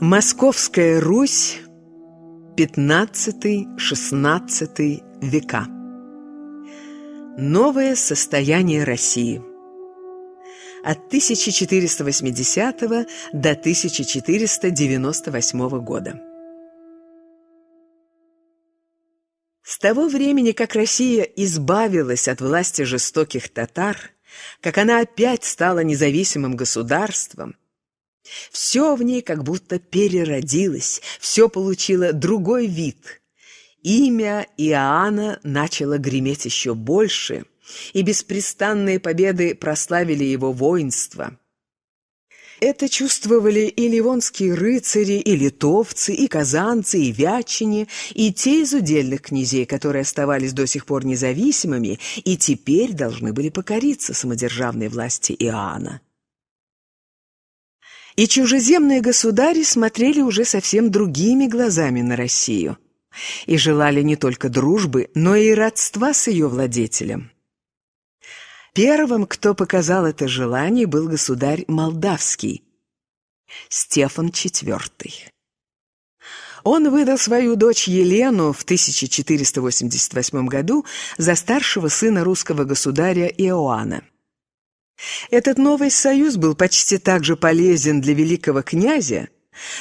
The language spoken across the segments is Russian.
Московская Русь, 15-16 века. Новое состояние России. От 1480 до 1498 года. С того времени, как Россия избавилась от власти жестоких татар, как она опять стала независимым государством, все в ней как будто переродилось, все получило другой вид. Имя Иоанна начало греметь еще больше, и беспрестанные победы прославили его воинство. Это чувствовали и ливонские рыцари, и литовцы, и казанцы, и вятчине, и те из удельных князей, которые оставались до сих пор независимыми и теперь должны были покориться самодержавной власти Иоанна. И чужеземные государи смотрели уже совсем другими глазами на Россию и желали не только дружбы, но и родства с ее владетелем. Первым, кто показал это желание, был государь Молдавский, Стефан IV. Он выдал свою дочь Елену в 1488 году за старшего сына русского государя Иоанна. Этот новый союз был почти так же полезен для великого князя,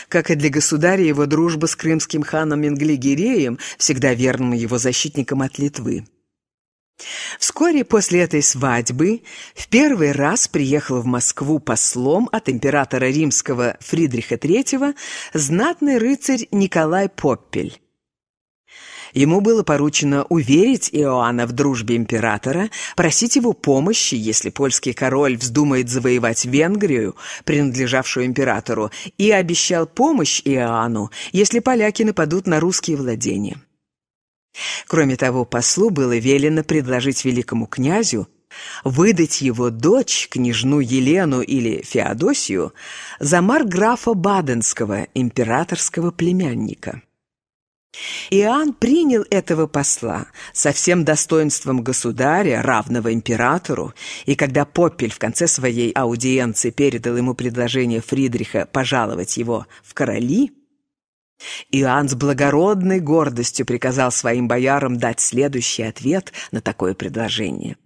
как и для государя его дружба с крымским ханом Менглигереем, всегда верным его защитником от Литвы. Вскоре после этой свадьбы в первый раз приехал в Москву послом от императора римского Фридриха III знатный рыцарь Николай Поппель. Ему было поручено уверить Иоанна в дружбе императора, просить его помощи, если польский король вздумает завоевать Венгрию, принадлежавшую императору, и обещал помощь Иоанну, если поляки нападут на русские владения. Кроме того, послу было велено предложить великому князю выдать его дочь, княжну Елену или Феодосию, за марграфа Баденского, императорского племянника. Иоанн принял этого посла со всем достоинством государя, равного императору, и когда Поппель в конце своей аудиенции передал ему предложение Фридриха пожаловать его в короли, Иоанн с благородной гордостью приказал своим боярам дать следующий ответ на такое предложение –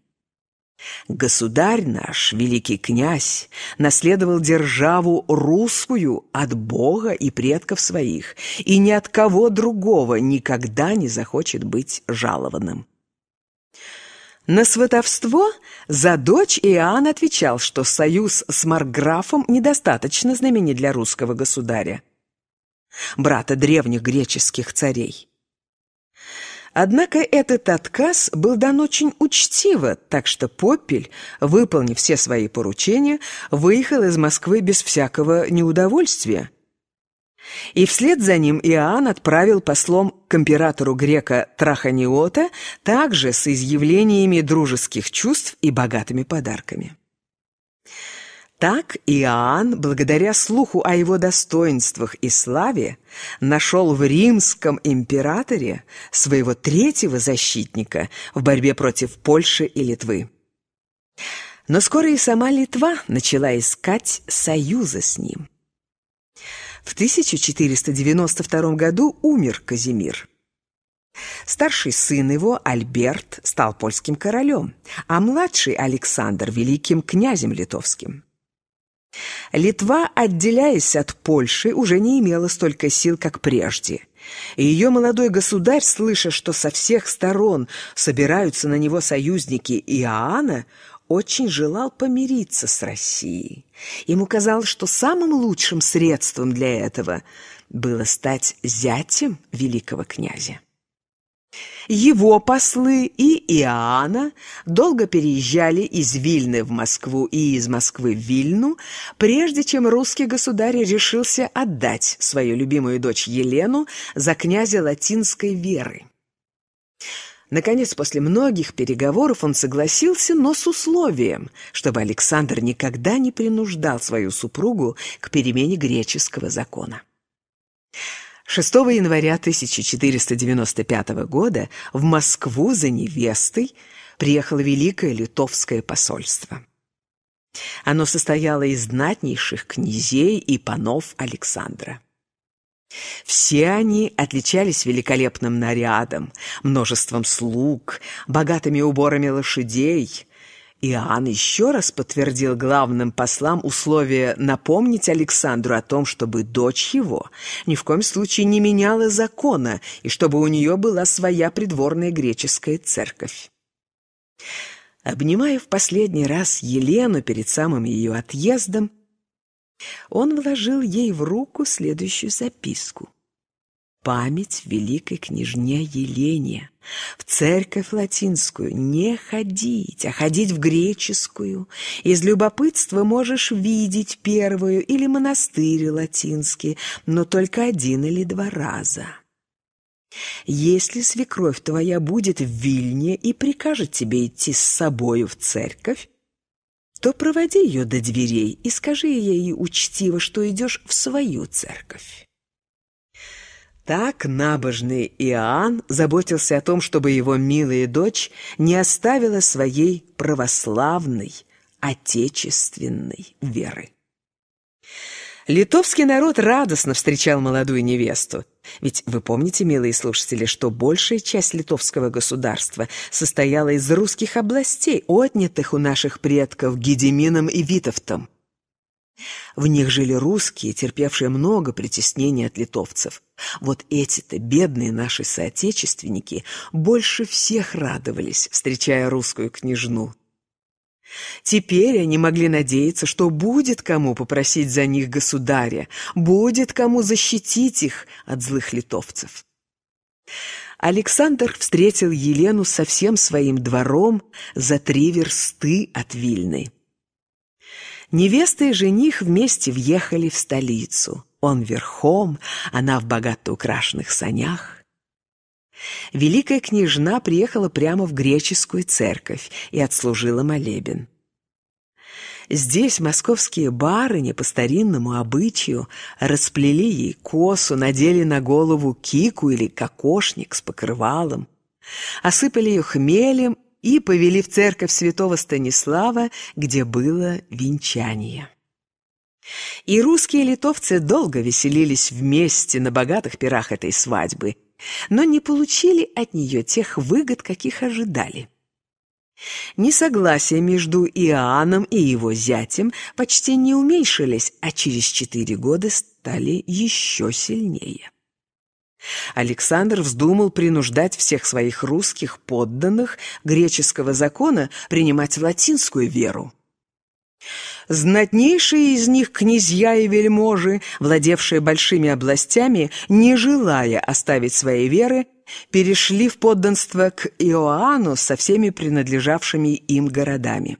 Государь наш, великий князь, наследовал державу русскую от Бога и предков своих, и ни от кого другого никогда не захочет быть жалованным. На сватовство за дочь Иоанн отвечал, что союз с Марграфом недостаточно знаменит для русского государя, брата древних греческих царей. Однако этот отказ был дан очень учтиво, так что Поппель, выполнив все свои поручения, выехал из Москвы без всякого неудовольствия. И вслед за ним Иоанн отправил послом к императору грека Траханиота также с изъявлениями дружеских чувств и богатыми подарками. Так Иоанн, благодаря слуху о его достоинствах и славе, нашел в римском императоре своего третьего защитника в борьбе против Польши и Литвы. Но скоро и сама Литва начала искать союза с ним. В 1492 году умер Казимир. Старший сын его, Альберт, стал польским королем, а младший Александр – великим князем литовским. Литва, отделяясь от Польши, уже не имела столько сил, как прежде. И ее молодой государь, слыша, что со всех сторон собираются на него союзники Иоанна, очень желал помириться с Россией. Ему казалось, что самым лучшим средством для этого было стать зятем великого князя. Его послы и Иоанна долго переезжали из Вильны в Москву и из Москвы в Вильну, прежде чем русский государь решился отдать свою любимую дочь Елену за князя латинской веры. Наконец, после многих переговоров он согласился, но с условием, чтобы Александр никогда не принуждал свою супругу к перемене греческого закона. 6 января 1495 года в Москву за невестой приехало Великое Литовское посольство. Оно состояло из знатнейших князей и панов Александра. Все они отличались великолепным нарядом, множеством слуг, богатыми уборами лошадей. Иоанн еще раз подтвердил главным послам условие напомнить Александру о том, чтобы дочь его ни в коем случае не меняла закона и чтобы у нее была своя придворная греческая церковь. Обнимая в последний раз Елену перед самым ее отъездом, он вложил ей в руку следующую записку. «Память великой княжне Елене. В церковь латинскую не ходить, а ходить в греческую. Из любопытства можешь видеть первую или монастырь латинский, но только один или два раза». Если свекровь твоя будет в Вильне и прикажет тебе идти с собою в церковь, то проводи ее до дверей и скажи ей учтиво, что идешь в свою церковь. Так набожный Иоанн заботился о том, чтобы его милая дочь не оставила своей православной, отечественной веры. Литовский народ радостно встречал молодую невесту. Ведь вы помните, милые слушатели, что большая часть литовского государства состояла из русских областей, отнятых у наших предков Гедемином и Витовтом. В них жили русские, терпевшие много притеснений от литовцев. Вот эти-то бедные наши соотечественники больше всех радовались, встречая русскую княжну. Теперь они могли надеяться, что будет кому попросить за них государя, будет кому защитить их от злых литовцев. Александр встретил Елену со всем своим двором за три версты от Вильны. Невеста и жених вместе въехали в столицу. Он верхом, она в богато украшенных санях. Великая княжна приехала прямо в греческую церковь и отслужила молебен. Здесь московские барыни по старинному обычаю расплели ей косу, надели на голову кику или кокошник с покрывалом, осыпали ее хмелем и повели в церковь святого Станислава, где было венчание. И русские литовцы долго веселились вместе на богатых пирах этой свадьбы – но не получили от нее тех выгод, каких ожидали. Несогласия между Иоанном и его зятем почти не уменьшились, а через четыре года стали еще сильнее. Александр вздумал принуждать всех своих русских подданных греческого закона принимать латинскую веру. Знатнейшие из них князья и вельможи, владевшие большими областями, не желая оставить своей веры, перешли в подданство к Иоанну со всеми принадлежавшими им городами.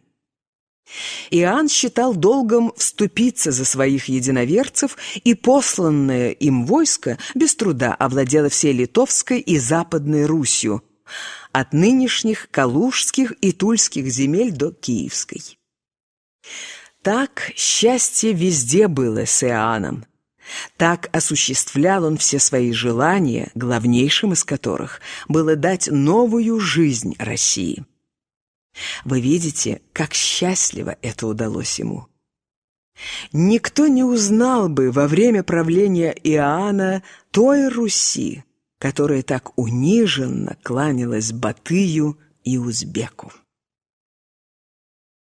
Иоанн считал долгом вступиться за своих единоверцев, и посланное им войско без труда овладело всей Литовской и Западной Русью, от нынешних Калужских и Тульских земель до Киевской. Так счастье везде было с Иоанном. Так осуществлял он все свои желания, главнейшим из которых было дать новую жизнь России. Вы видите, как счастливо это удалось ему. Никто не узнал бы во время правления Иоанна той Руси, которая так униженно кланялась Батыю и Узбеку.